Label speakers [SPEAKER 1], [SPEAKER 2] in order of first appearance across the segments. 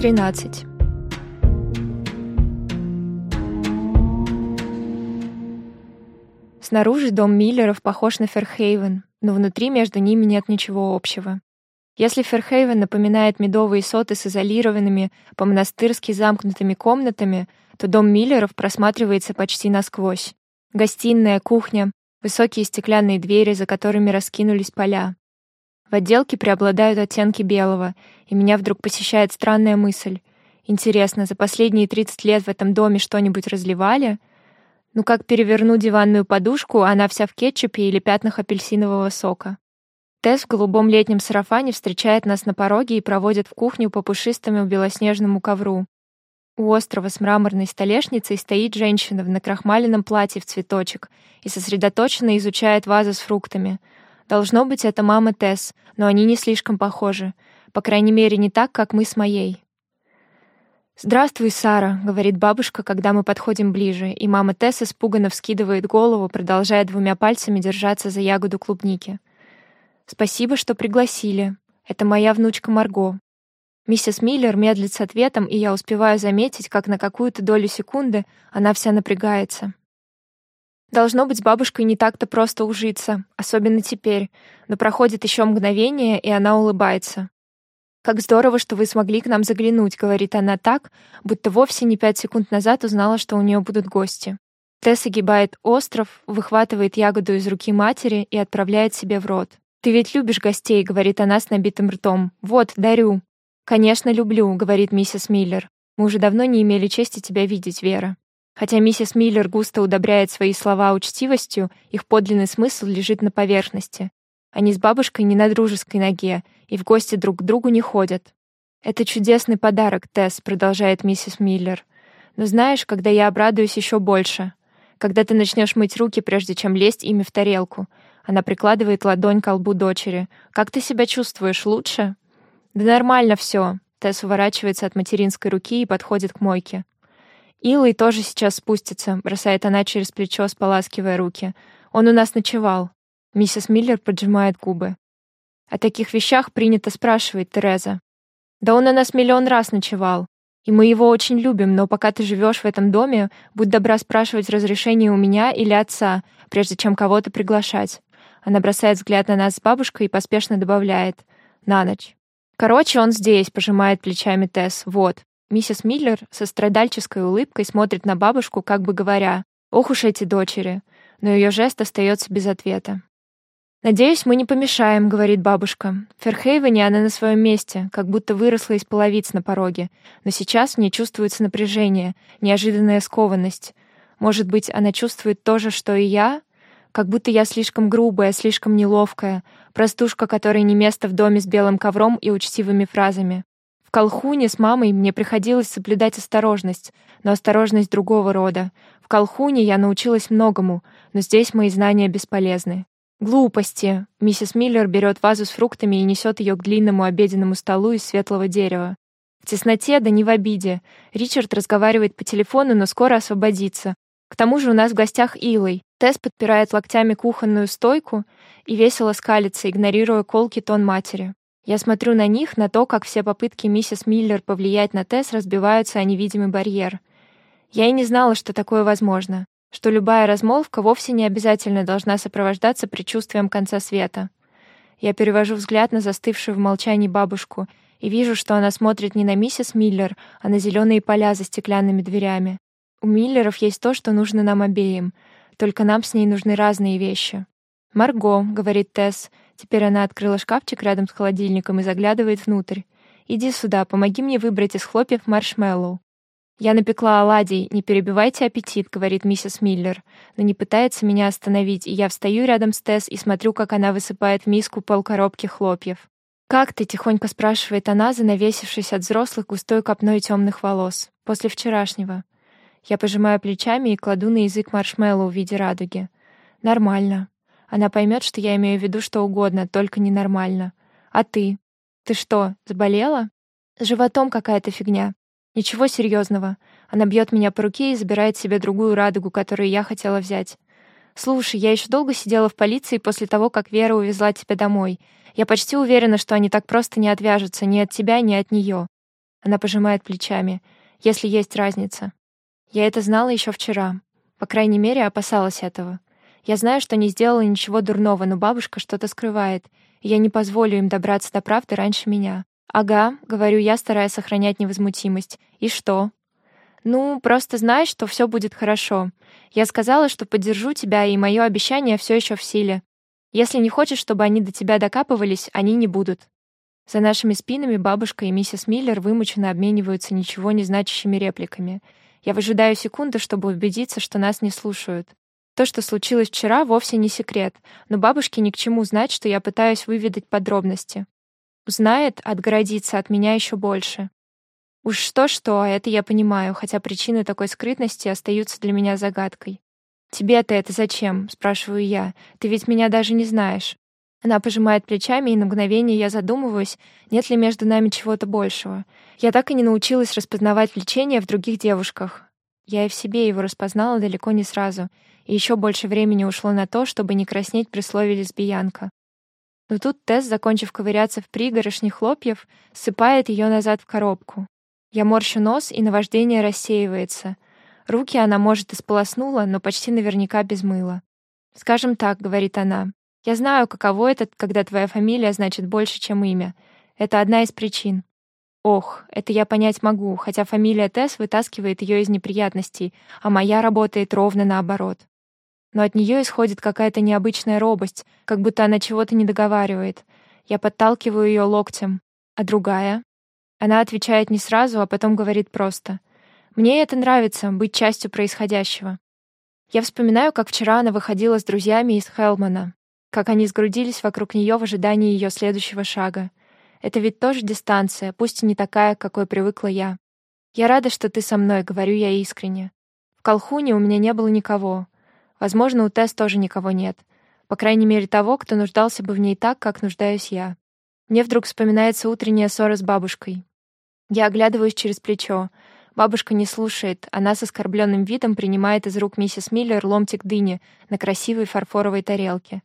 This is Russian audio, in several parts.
[SPEAKER 1] 13. Снаружи дом Миллеров похож на Ферхейвен, но внутри между ними нет ничего общего. Если Ферхейвен напоминает медовые соты с изолированными, по-монастырски замкнутыми комнатами, то дом Миллеров просматривается почти насквозь. Гостиная, кухня, высокие стеклянные двери, за которыми раскинулись поля. В отделке преобладают оттенки белого, и меня вдруг посещает странная мысль. Интересно, за последние 30 лет в этом доме что-нибудь разливали? Ну как переверну диванную подушку, она вся в кетчупе или пятнах апельсинового сока. Тесс в голубом летнем сарафане встречает нас на пороге и проводит в кухню по пушистому белоснежному ковру. У острова с мраморной столешницей стоит женщина в накрахмаленном платье в цветочек и сосредоточенно изучает вазу с фруктами — Должно быть, это мама Тесс, но они не слишком похожи. По крайней мере, не так, как мы с моей. «Здравствуй, Сара», — говорит бабушка, когда мы подходим ближе, и мама Тесс испуганно вскидывает голову, продолжая двумя пальцами держаться за ягоду клубники. «Спасибо, что пригласили. Это моя внучка Марго». Миссис Миллер медлит с ответом, и я успеваю заметить, как на какую-то долю секунды она вся напрягается. Должно быть, с бабушкой не так-то просто ужиться, особенно теперь, но проходит еще мгновение, и она улыбается. «Как здорово, что вы смогли к нам заглянуть», — говорит она так, будто вовсе не пять секунд назад узнала, что у нее будут гости. Тесс огибает остров, выхватывает ягоду из руки матери и отправляет себе в рот. «Ты ведь любишь гостей», — говорит она с набитым ртом. «Вот, дарю». «Конечно, люблю», — говорит миссис Миллер. «Мы уже давно не имели чести тебя видеть, Вера». Хотя миссис Миллер густо удобряет свои слова учтивостью, их подлинный смысл лежит на поверхности. Они с бабушкой не на дружеской ноге и в гости друг к другу не ходят. «Это чудесный подарок, Тесс», — продолжает миссис Миллер. «Но знаешь, когда я обрадуюсь еще больше? Когда ты начнешь мыть руки, прежде чем лезть ими в тарелку». Она прикладывает ладонь к лбу дочери. «Как ты себя чувствуешь? Лучше?» «Да нормально все. Тесс уворачивается от материнской руки и подходит к мойке. Илой тоже сейчас спустится, бросает она через плечо, споласкивая руки. Он у нас ночевал. Миссис Миллер поджимает губы. О таких вещах принято спрашивать, Тереза. Да он у нас миллион раз ночевал. И мы его очень любим, но пока ты живешь в этом доме, будь добра спрашивать разрешение у меня или отца, прежде чем кого-то приглашать. Она бросает взгляд на нас с бабушкой и поспешно добавляет. На ночь. Короче, он здесь, пожимает плечами Тесс. Вот. Миссис Миллер со страдальческой улыбкой смотрит на бабушку, как бы говоря, «Ох уж эти дочери!» Но ее жест остается без ответа. «Надеюсь, мы не помешаем», — говорит бабушка. В Ферхейвене она на своем месте, как будто выросла из половиц на пороге. Но сейчас в ней чувствуется напряжение, неожиданная скованность. Может быть, она чувствует то же, что и я? Как будто я слишком грубая, слишком неловкая, простушка, которой не место в доме с белым ковром и учтивыми фразами. В Колхуне с мамой мне приходилось соблюдать осторожность, но осторожность другого рода. В Колхуне я научилась многому, но здесь мои знания бесполезны. Глупости. Миссис Миллер берет вазу с фруктами и несет ее к длинному обеденному столу из светлого дерева. В тесноте, да не в обиде. Ричард разговаривает по телефону, но скоро освободится. К тому же у нас в гостях Илой. Тесс подпирает локтями кухонную стойку и весело скалится, игнорируя колкий тон матери. Я смотрю на них, на то, как все попытки миссис Миллер повлиять на Тесс разбиваются о невидимый барьер. Я и не знала, что такое возможно, что любая размолвка вовсе не обязательно должна сопровождаться предчувствием конца света. Я перевожу взгляд на застывшую в молчании бабушку и вижу, что она смотрит не на миссис Миллер, а на зеленые поля за стеклянными дверями. У Миллеров есть то, что нужно нам обеим, только нам с ней нужны разные вещи. «Марго», — говорит Тесс, Теперь она открыла шкафчик рядом с холодильником и заглядывает внутрь. «Иди сюда, помоги мне выбрать из хлопьев маршмеллоу». «Я напекла оладий, не перебивайте аппетит», — говорит миссис Миллер, но не пытается меня остановить, и я встаю рядом с Тесс и смотрю, как она высыпает в миску полкоробки хлопьев. «Как ты?» — тихонько спрашивает она, занавесившись от взрослых густой копной темных волос. «После вчерашнего». Я пожимаю плечами и кладу на язык маршмеллоу в виде радуги. «Нормально. Она поймет, что я имею в виду что угодно, только ненормально. А ты? Ты что, заболела? С животом какая-то фигня. Ничего серьезного. Она бьет меня по руке и забирает себе другую радугу, которую я хотела взять. Слушай, я еще долго сидела в полиции после того, как Вера увезла тебя домой. Я почти уверена, что они так просто не отвяжутся ни от тебя, ни от нее. Она пожимает плечами. Если есть разница. Я это знала еще вчера. По крайней мере, опасалась этого. Я знаю, что не сделала ничего дурного, но бабушка что-то скрывает, я не позволю им добраться до правды раньше меня. «Ага», — говорю я, стараясь сохранять невозмутимость. «И что?» «Ну, просто знай, что все будет хорошо. Я сказала, что поддержу тебя, и мое обещание все еще в силе. Если не хочешь, чтобы они до тебя докапывались, они не будут». За нашими спинами бабушка и миссис Миллер вымученно обмениваются ничего не значащими репликами. Я выжидаю секунды, чтобы убедиться, что нас не слушают. То, что случилось вчера, вовсе не секрет, но бабушке ни к чему знать, что я пытаюсь выведать подробности. Узнает, отгородится от меня еще больше. Уж что-что, а это я понимаю, хотя причины такой скрытности остаются для меня загадкой. «Тебе-то это зачем?» — спрашиваю я. «Ты ведь меня даже не знаешь». Она пожимает плечами, и на мгновение я задумываюсь, нет ли между нами чего-то большего. Я так и не научилась распознавать влечение в других девушках. Я и в себе его распознала далеко не сразу, и еще больше времени ушло на то, чтобы не краснеть при слове «лесбиянка». Но тут Тесс, закончив ковыряться в пригорошне хлопьев, сыпает ее назад в коробку. Я морщу нос, и наваждение рассеивается. Руки она, может, исполоснула, но почти наверняка без мыла. «Скажем так», — говорит она, — «я знаю, каково это, когда твоя фамилия значит больше, чем имя. Это одна из причин. Ох, это я понять могу, хотя фамилия Тесс вытаскивает ее из неприятностей, а моя работает ровно наоборот. Но от нее исходит какая-то необычная робость, как будто она чего-то не договаривает. Я подталкиваю ее локтем. А другая? Она отвечает не сразу, а потом говорит просто. «Мне это нравится, быть частью происходящего». Я вспоминаю, как вчера она выходила с друзьями из Хелмана, как они сгрудились вокруг нее в ожидании ее следующего шага. Это ведь тоже дистанция, пусть и не такая, какой привыкла я. Я рада, что ты со мной, говорю я искренне. В Колхуне у меня не было никого. Возможно, у Тесс тоже никого нет. По крайней мере, того, кто нуждался бы в ней так, как нуждаюсь я. Мне вдруг вспоминается утренняя ссора с бабушкой. Я оглядываюсь через плечо. Бабушка не слушает, она с оскорбленным видом принимает из рук миссис Миллер ломтик дыни на красивой фарфоровой тарелке.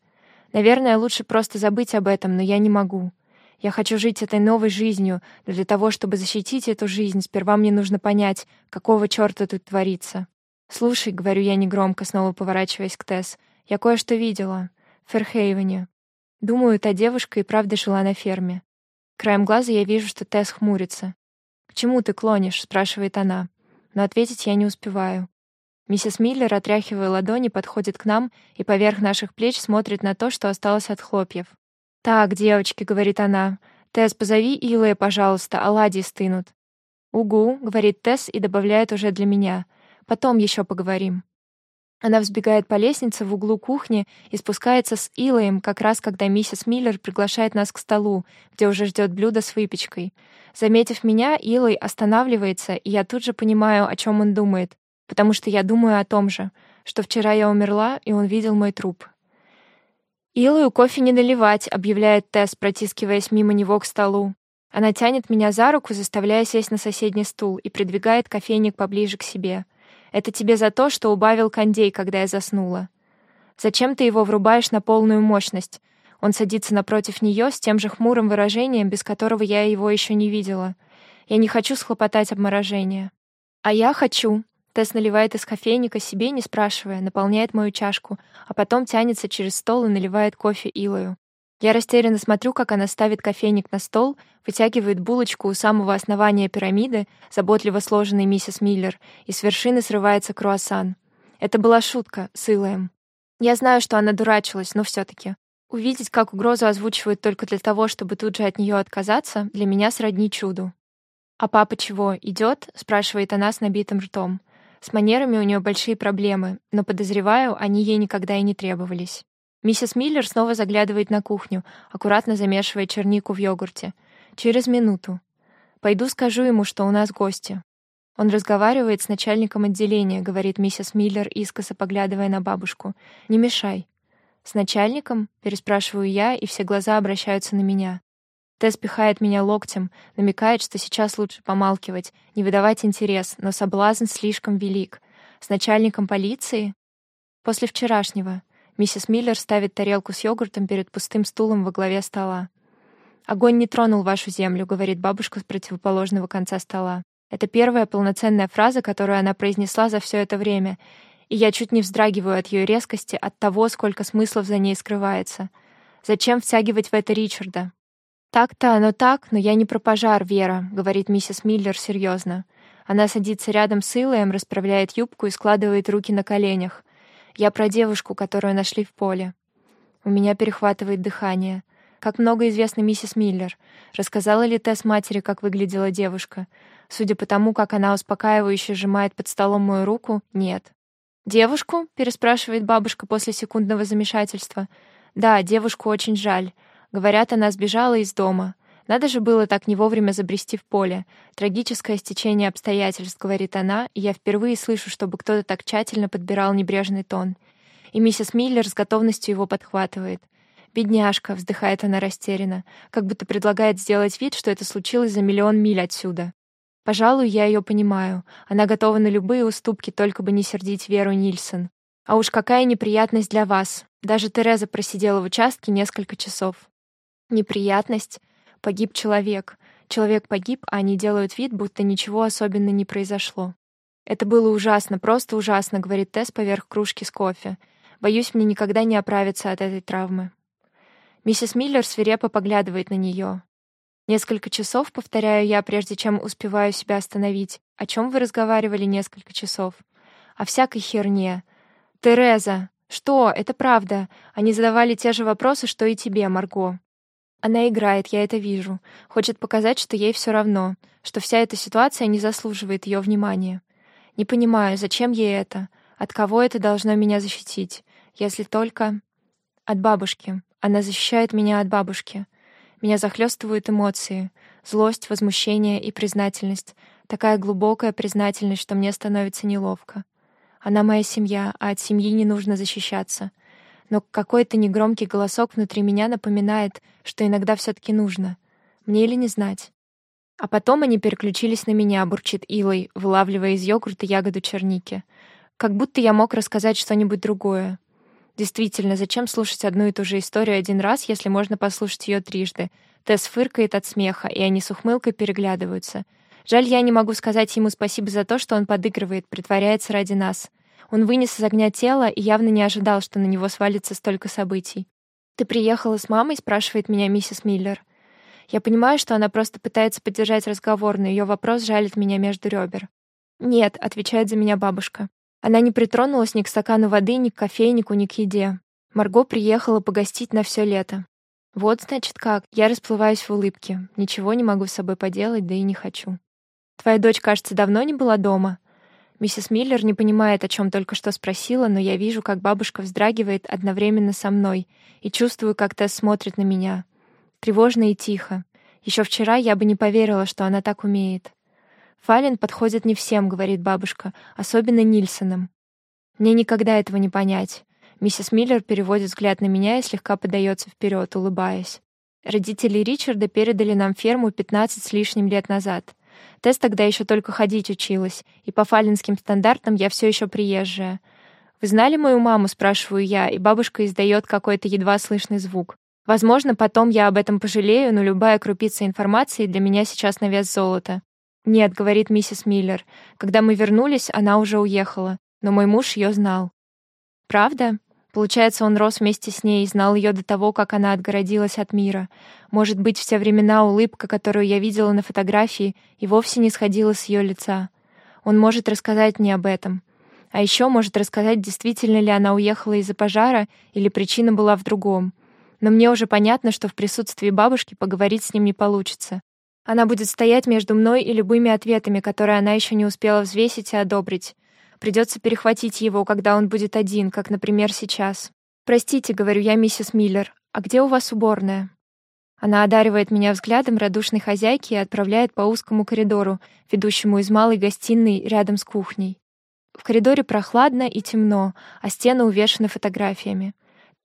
[SPEAKER 1] Наверное, лучше просто забыть об этом, но я не могу. Я хочу жить этой новой жизнью, но для того, чтобы защитить эту жизнь, сперва мне нужно понять, какого черта тут творится. «Слушай», — говорю я негромко, снова поворачиваясь к Тесс, — «я кое-что видела. В Ферхейвене. Думаю, та девушка и правда жила на ферме. Краем глаза я вижу, что Тесс хмурится. «К чему ты клонишь?» — спрашивает она. Но ответить я не успеваю. Миссис Миллер, отряхивая ладони, подходит к нам и поверх наших плеч смотрит на то, что осталось от хлопьев. «Так, девочки», — говорит она, — «Тесс, позови Илая, пожалуйста, оладьи стынут». «Угу», — говорит Тесс и добавляет уже для меня. «Потом еще поговорим». Она взбегает по лестнице в углу кухни и спускается с Илоем, как раз когда миссис Миллер приглашает нас к столу, где уже ждет блюдо с выпечкой. Заметив меня, Илой останавливается, и я тут же понимаю, о чем он думает, потому что я думаю о том же, что вчера я умерла, и он видел мой труп. «Илую кофе не наливать», — объявляет Тесс, протискиваясь мимо него к столу. Она тянет меня за руку, заставляя сесть на соседний стул, и придвигает кофейник поближе к себе. «Это тебе за то, что убавил кондей, когда я заснула. Зачем ты его врубаешь на полную мощность?» Он садится напротив нее с тем же хмурым выражением, без которого я его еще не видела. Я не хочу схлопотать обморожение. А я хочу, Тесс наливает из кофейника себе, не спрашивая, наполняет мою чашку, а потом тянется через стол и наливает кофе Илою. Я растерянно смотрю, как она ставит кофейник на стол, вытягивает булочку у самого основания пирамиды, заботливо сложенной миссис Миллер, и с вершины срывается круассан. Это была шутка с Илоем. Я знаю, что она дурачилась, но все таки Увидеть, как угрозу озвучивают только для того, чтобы тут же от нее отказаться, для меня сродни чуду. «А папа чего, идет? спрашивает она с набитым ртом. С манерами у нее большие проблемы, но, подозреваю, они ей никогда и не требовались. Миссис Миллер снова заглядывает на кухню, аккуратно замешивая чернику в йогурте. Через минуту. Пойду скажу ему, что у нас гости. Он разговаривает с начальником отделения, говорит миссис Миллер, искоса поглядывая на бабушку. Не мешай. С начальником? переспрашиваю я, и все глаза обращаются на меня. Тесс пихает меня локтем, намекает, что сейчас лучше помалкивать, не выдавать интерес, но соблазн слишком велик. С начальником полиции? После вчерашнего. Миссис Миллер ставит тарелку с йогуртом перед пустым стулом во главе стола. «Огонь не тронул вашу землю», — говорит бабушка с противоположного конца стола. Это первая полноценная фраза, которую она произнесла за все это время, и я чуть не вздрагиваю от ее резкости, от того, сколько смыслов за ней скрывается. Зачем втягивать в это Ричарда? «Так-то оно так, но я не про пожар, Вера», — говорит миссис Миллер серьезно. Она садится рядом с Илоем, расправляет юбку и складывает руки на коленях. Я про девушку, которую нашли в поле. У меня перехватывает дыхание. Как много известно миссис Миллер. Рассказала ли Тесс матери, как выглядела девушка? Судя по тому, как она успокаивающе сжимает под столом мою руку, нет. «Девушку?» — переспрашивает бабушка после секундного замешательства. «Да, девушку очень жаль. Говорят, она сбежала из дома. Надо же было так не вовремя забрести в поле. Трагическое стечение обстоятельств, говорит она, и я впервые слышу, чтобы кто-то так тщательно подбирал небрежный тон. И миссис Миллер с готовностью его подхватывает. «Бедняжка», — вздыхает она растерянно, как будто предлагает сделать вид, что это случилось за миллион миль отсюда. Пожалуй, я ее понимаю. Она готова на любые уступки, только бы не сердить Веру Нильсон. А уж какая неприятность для вас. Даже Тереза просидела в участке несколько часов. Неприятность? Погиб человек. Человек погиб, а они делают вид, будто ничего особенно не произошло. «Это было ужасно, просто ужасно», — говорит Тесс поверх кружки с кофе. «Боюсь, мне никогда не оправиться от этой травмы». Миссис Миллер свирепо поглядывает на нее. «Несколько часов, повторяю я, прежде чем успеваю себя остановить. О чем вы разговаривали несколько часов?» «О всякой херне». «Тереза!» «Что? Это правда. Они задавали те же вопросы, что и тебе, Марго. Она играет, я это вижу. Хочет показать, что ей все равно, что вся эта ситуация не заслуживает ее внимания. Не понимаю, зачем ей это? От кого это должно меня защитить? Если только... От бабушки. Она защищает меня от бабушки. Меня захлестывают эмоции. Злость, возмущение и признательность. Такая глубокая признательность, что мне становится неловко. Она моя семья, а от семьи не нужно защищаться — но какой-то негромкий голосок внутри меня напоминает, что иногда все таки нужно. Мне или не знать. А потом они переключились на меня, бурчит Илой, вылавливая из йогурта ягоду черники. Как будто я мог рассказать что-нибудь другое. Действительно, зачем слушать одну и ту же историю один раз, если можно послушать ее трижды? Тесс фыркает от смеха, и они с ухмылкой переглядываются. Жаль, я не могу сказать ему спасибо за то, что он подыгрывает, притворяется ради нас. Он вынес из огня тело и явно не ожидал, что на него свалится столько событий. «Ты приехала с мамой?» — спрашивает меня миссис Миллер. Я понимаю, что она просто пытается поддержать разговор, но ее вопрос жалит меня между ребер. «Нет», — отвечает за меня бабушка. Она не притронулась ни к стакану воды, ни к кофейнику, ни к еде. Марго приехала погостить на все лето. Вот, значит, как. Я расплываюсь в улыбке. Ничего не могу с собой поделать, да и не хочу. Твоя дочь, кажется, давно не была дома. Миссис Миллер не понимает, о чем только что спросила, но я вижу, как бабушка вздрагивает одновременно со мной и чувствую, как Тесс смотрит на меня. Тревожно и тихо. Еще вчера я бы не поверила, что она так умеет. «Фален подходит не всем», — говорит бабушка, — «особенно Нильсонам». Мне никогда этого не понять. Миссис Миллер переводит взгляд на меня и слегка подается вперед, улыбаясь. Родители Ричарда передали нам ферму 15 с лишним лет назад — Тесс тогда еще только ходить училась, и по фалинским стандартам я все еще приезжая. «Вы знали мою маму?» — спрашиваю я, и бабушка издает какой-то едва слышный звук. Возможно, потом я об этом пожалею, но любая крупица информации для меня сейчас на вес золота. «Нет», — говорит миссис Миллер. «Когда мы вернулись, она уже уехала, но мой муж ее знал». «Правда?» Получается, он рос вместе с ней и знал ее до того, как она отгородилась от мира. Может быть, все времена улыбка, которую я видела на фотографии, и вовсе не сходила с ее лица. Он может рассказать мне об этом. А еще может рассказать, действительно ли она уехала из-за пожара или причина была в другом. Но мне уже понятно, что в присутствии бабушки поговорить с ним не получится. Она будет стоять между мной и любыми ответами, которые она еще не успела взвесить и одобрить. Придется перехватить его, когда он будет один, как, например, сейчас. «Простите», — говорю я, миссис Миллер, «а где у вас уборная?» Она одаривает меня взглядом радушной хозяйки и отправляет по узкому коридору, ведущему из малой гостиной рядом с кухней. В коридоре прохладно и темно, а стены увешаны фотографиями.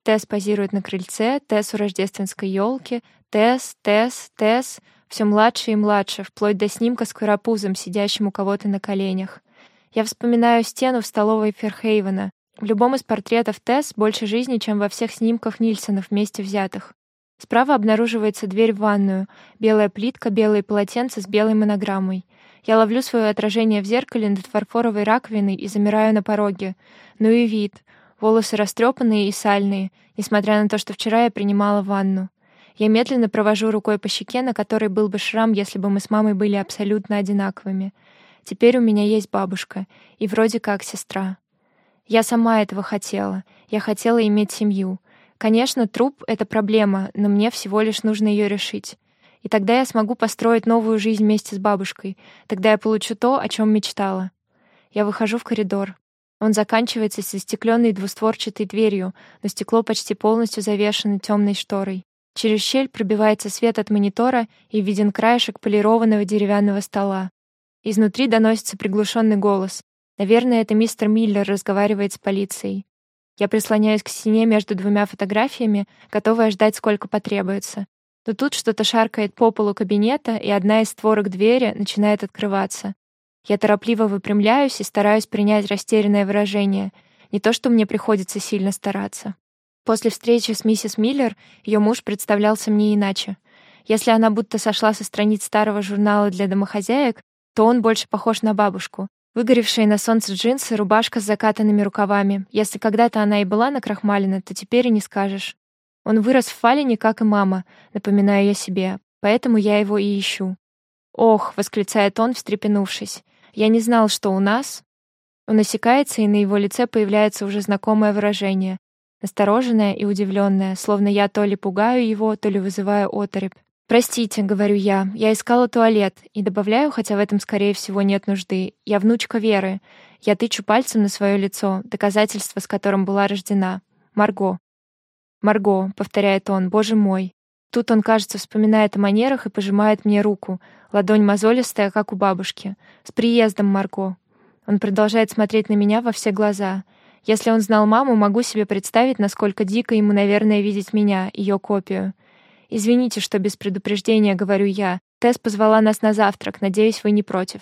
[SPEAKER 1] Тесс позирует на крыльце, Тесс у рождественской елки, Тесс, Тесс, Тесс, все младше и младше, вплоть до снимка с куропузом, сидящим у кого-то на коленях. Я вспоминаю стену в столовой Ферхейвена. В любом из портретов Тесс больше жизни, чем во всех снимках Нильсона вместе взятых. Справа обнаруживается дверь в ванную. Белая плитка, белые полотенца с белой монограммой. Я ловлю свое отражение в зеркале над фарфоровой раковиной и замираю на пороге. Ну и вид. Волосы растрепанные и сальные, несмотря на то, что вчера я принимала ванну. Я медленно провожу рукой по щеке, на которой был бы шрам, если бы мы с мамой были абсолютно одинаковыми. Теперь у меня есть бабушка, и вроде как сестра. Я сама этого хотела. Я хотела иметь семью. Конечно, труп — это проблема, но мне всего лишь нужно ее решить. И тогда я смогу построить новую жизнь вместе с бабушкой. Тогда я получу то, о чем мечтала. Я выхожу в коридор. Он заканчивается со стекленной двустворчатой дверью, но стекло почти полностью завешено темной шторой. Через щель пробивается свет от монитора и виден краешек полированного деревянного стола. Изнутри доносится приглушенный голос. Наверное, это мистер Миллер разговаривает с полицией. Я прислоняюсь к стене между двумя фотографиями, готовая ждать, сколько потребуется. Но тут что-то шаркает по полу кабинета, и одна из створок двери начинает открываться. Я торопливо выпрямляюсь и стараюсь принять растерянное выражение. Не то, что мне приходится сильно стараться. После встречи с миссис Миллер ее муж представлялся мне иначе. Если она будто сошла со страниц старого журнала для домохозяек, то он больше похож на бабушку. Выгоревшие на солнце джинсы, рубашка с закатанными рукавами. Если когда-то она и была накрахмалена, то теперь и не скажешь. Он вырос в Фалине, как и мама, напоминаю я себе, поэтому я его и ищу. «Ох!» — восклицает он, встрепенувшись. «Я не знал, что у нас...» Он осекается, и на его лице появляется уже знакомое выражение. Настороженное и удивленное, словно я то ли пугаю его, то ли вызываю оторопь. «Простите», — говорю я, — «я искала туалет». И добавляю, хотя в этом, скорее всего, нет нужды. «Я внучка Веры. Я тычу пальцем на свое лицо, доказательство, с которым была рождена. Марго». «Марго», — повторяет он, — «боже мой». Тут он, кажется, вспоминает о манерах и пожимает мне руку. Ладонь мозолистая, как у бабушки. «С приездом, Марго». Он продолжает смотреть на меня во все глаза. Если он знал маму, могу себе представить, насколько дико ему, наверное, видеть меня, ее копию. «Извините, что без предупреждения, говорю я. Тесс позвала нас на завтрак, надеюсь, вы не против».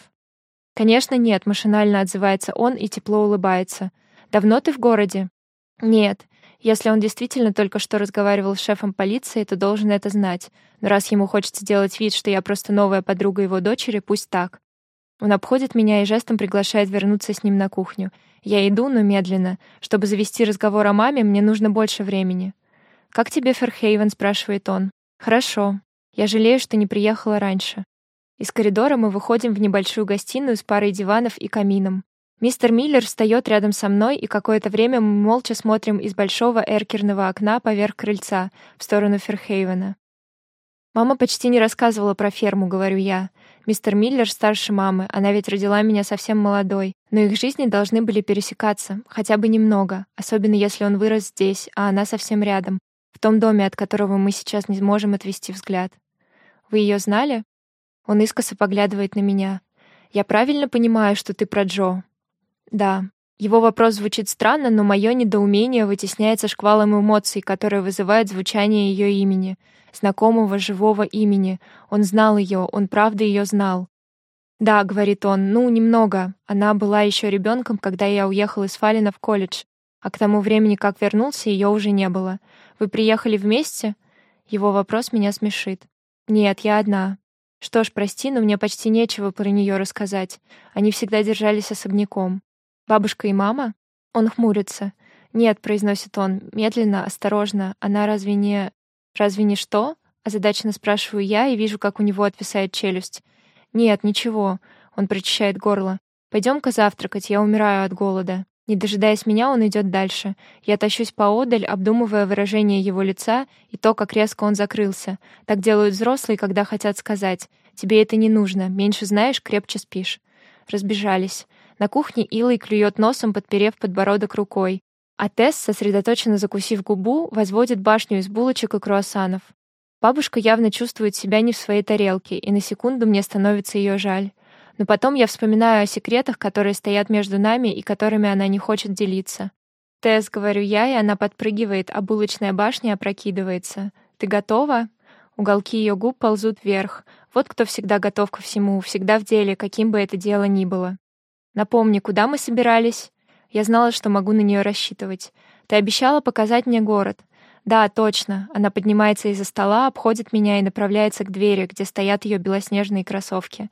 [SPEAKER 1] «Конечно, нет», — машинально отзывается он и тепло улыбается. «Давно ты в городе?» «Нет. Если он действительно только что разговаривал с шефом полиции, то должен это знать. Но раз ему хочется делать вид, что я просто новая подруга его дочери, пусть так. Он обходит меня и жестом приглашает вернуться с ним на кухню. Я иду, но медленно. Чтобы завести разговор о маме, мне нужно больше времени. «Как тебе Ферхейвен?» — спрашивает он. Хорошо. Я жалею, что не приехала раньше. Из коридора мы выходим в небольшую гостиную с парой диванов и камином. Мистер Миллер встает рядом со мной, и какое-то время мы молча смотрим из большого эркерного окна поверх крыльца в сторону Ферхейвена. Мама почти не рассказывала про ферму, говорю я. Мистер Миллер старше мамы, она ведь родила меня совсем молодой, но их жизни должны были пересекаться, хотя бы немного, особенно если он вырос здесь, а она совсем рядом, в том доме, от которого мы сейчас не можем отвести взгляд. Вы ее знали? Он искоса поглядывает на меня. Я правильно понимаю, что ты про Джо? Да. Его вопрос звучит странно, но мое недоумение вытесняется шквалом эмоций, которые вызывает звучание ее имени, знакомого живого имени. Он знал ее, он правда ее знал. «Да», — говорит он, — «ну, немного. Она была еще ребенком, когда я уехал из Фалина в колледж, а к тому времени, как вернулся, ее уже не было. Вы приехали вместе? Его вопрос меня смешит. Нет, я одна. Что ж, прости, но мне почти нечего про нее рассказать. Они всегда держались особняком. Бабушка и мама? Он хмурится. Нет, произносит он, медленно, осторожно. Она разве не... Разве не что? Озадаченно спрашиваю я и вижу, как у него отвисает челюсть. Нет, ничего. Он прочищает горло. Пойдем-ка завтракать, я умираю от голода. Не дожидаясь меня, он идет дальше. Я тащусь поодаль, обдумывая выражение его лица и то, как резко он закрылся. Так делают взрослые, когда хотят сказать «Тебе это не нужно, меньше знаешь, крепче спишь». Разбежались. На кухне Илой клюет носом, подперев подбородок рукой. А Тесс, сосредоточенно закусив губу, возводит башню из булочек и круассанов. Бабушка явно чувствует себя не в своей тарелке, и на секунду мне становится ее жаль. Но потом я вспоминаю о секретах, которые стоят между нами и которыми она не хочет делиться. «Тесс», — говорю я, и она подпрыгивает, а булочная башня опрокидывается. «Ты готова?» Уголки ее губ ползут вверх. Вот кто всегда готов ко всему, всегда в деле, каким бы это дело ни было. «Напомни, куда мы собирались?» Я знала, что могу на нее рассчитывать. «Ты обещала показать мне город». Да, точно. Она поднимается из-за стола, обходит меня и направляется к двери, где стоят ее белоснежные кроссовки.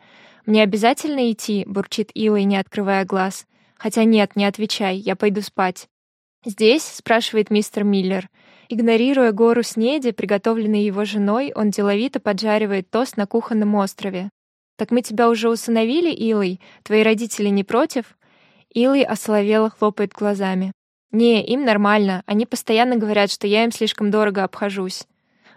[SPEAKER 1] Мне обязательно идти, бурчит Илой, не открывая глаз. Хотя нет, не отвечай, я пойду спать. Здесь, спрашивает мистер Миллер. Игнорируя гору снеди, приготовленной его женой, он деловито поджаривает тост на кухонном острове. Так мы тебя уже усыновили, Илой? Твои родители не против? Илой осоловело хлопает глазами. Не, им нормально. Они постоянно говорят, что я им слишком дорого обхожусь.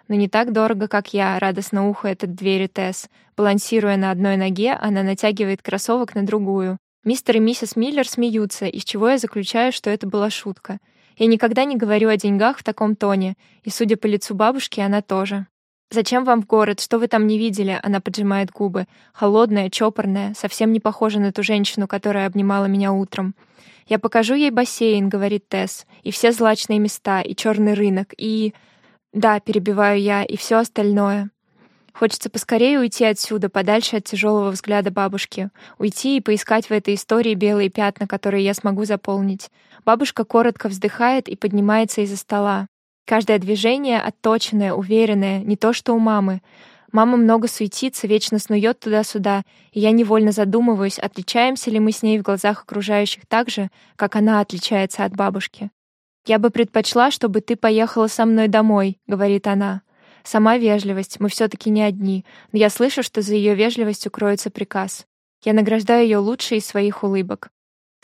[SPEAKER 1] Но не так дорого, как я, радостно ухает от двери Тесс. Балансируя на одной ноге, она натягивает кроссовок на другую. Мистер и миссис Миллер смеются, из чего я заключаю, что это была шутка. Я никогда не говорю о деньгах в таком тоне, и, судя по лицу бабушки, она тоже. «Зачем вам в город? Что вы там не видели?» Она поджимает губы. Холодная, чопорная, совсем не похожа на ту женщину, которая обнимала меня утром. «Я покажу ей бассейн», — говорит Тесс, «и все злачные места, и черный рынок, и...» «Да», — перебиваю я, «и все остальное». Хочется поскорее уйти отсюда, подальше от тяжелого взгляда бабушки. Уйти и поискать в этой истории белые пятна, которые я смогу заполнить. Бабушка коротко вздыхает и поднимается из-за стола. Каждое движение отточенное, уверенное, не то что у мамы. Мама много суетится, вечно снует туда-сюда, и я невольно задумываюсь, отличаемся ли мы с ней в глазах окружающих так же, как она отличается от бабушки. «Я бы предпочла, чтобы ты поехала со мной домой», — говорит она. Сама вежливость, мы все-таки не одни, но я слышу, что за ее вежливостью кроется приказ. Я награждаю ее лучшей из своих улыбок.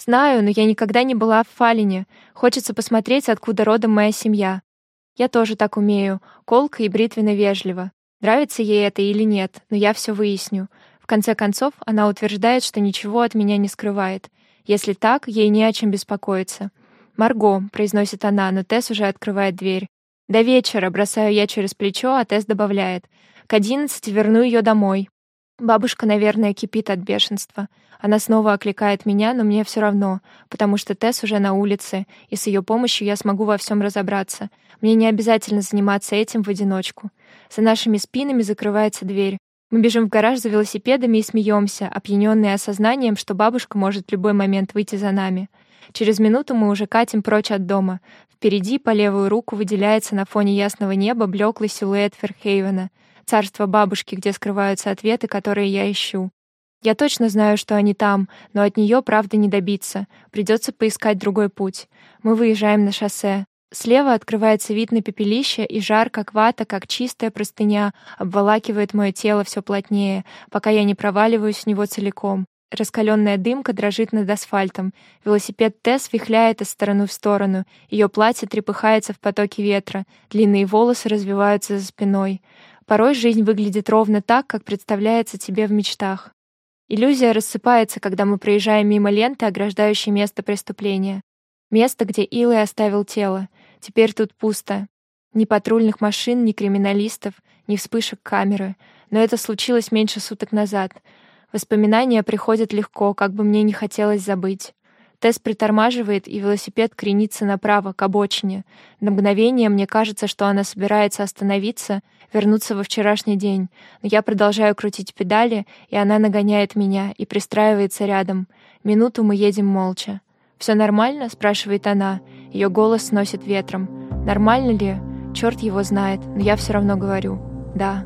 [SPEAKER 1] Знаю, но я никогда не была в Фалине. Хочется посмотреть, откуда родом моя семья. Я тоже так умею, колко и бритвенно вежливо. Нравится ей это или нет, но я все выясню. В конце концов, она утверждает, что ничего от меня не скрывает. Если так, ей не о чем беспокоиться. «Марго», — произносит она, но Тесс уже открывает дверь. «До вечера», — бросаю я через плечо, а Тесс добавляет. «К одиннадцати верну ее домой». Бабушка, наверное, кипит от бешенства. Она снова окликает меня, но мне все равно, потому что Тесс уже на улице, и с ее помощью я смогу во всем разобраться. Мне не обязательно заниматься этим в одиночку. За нашими спинами закрывается дверь. Мы бежим в гараж за велосипедами и смеемся, опьяненные осознанием, что бабушка может в любой момент выйти за нами. Через минуту мы уже катим прочь от дома. Впереди по левую руку выделяется на фоне ясного неба блеклый силуэт Ферхейвена, царство бабушки, где скрываются ответы, которые я ищу. Я точно знаю, что они там, но от нее правда не добиться. Придется поискать другой путь. Мы выезжаем на шоссе. Слева открывается вид на пепелище, и жар, как вата, как чистая простыня, обволакивает мое тело все плотнее, пока я не проваливаюсь в него целиком. Раскаленная дымка дрожит над асфальтом. Велосипед Тесс вихляет из стороны в сторону. Ее платье трепыхается в потоке ветра. Длинные волосы развиваются за спиной. Порой жизнь выглядит ровно так, как представляется тебе в мечтах. Иллюзия рассыпается, когда мы проезжаем мимо ленты, ограждающей место преступления. Место, где Илой оставил тело. Теперь тут пусто. Ни патрульных машин, ни криминалистов, ни вспышек камеры. Но это случилось меньше суток назад. Воспоминания приходят легко, как бы мне не хотелось забыть. Тесс притормаживает, и велосипед кренится направо, к обочине. На мгновение мне кажется, что она собирается остановиться, вернуться во вчерашний день. Но я продолжаю крутить педали, и она нагоняет меня и пристраивается рядом. Минуту мы едем молча. «Все нормально?» — спрашивает она. Ее голос сносит ветром. «Нормально ли?» Черт его знает, но я все равно говорю. «Да».